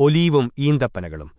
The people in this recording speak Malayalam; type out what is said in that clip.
ഒലീവും ഈന്തപ്പനകളും.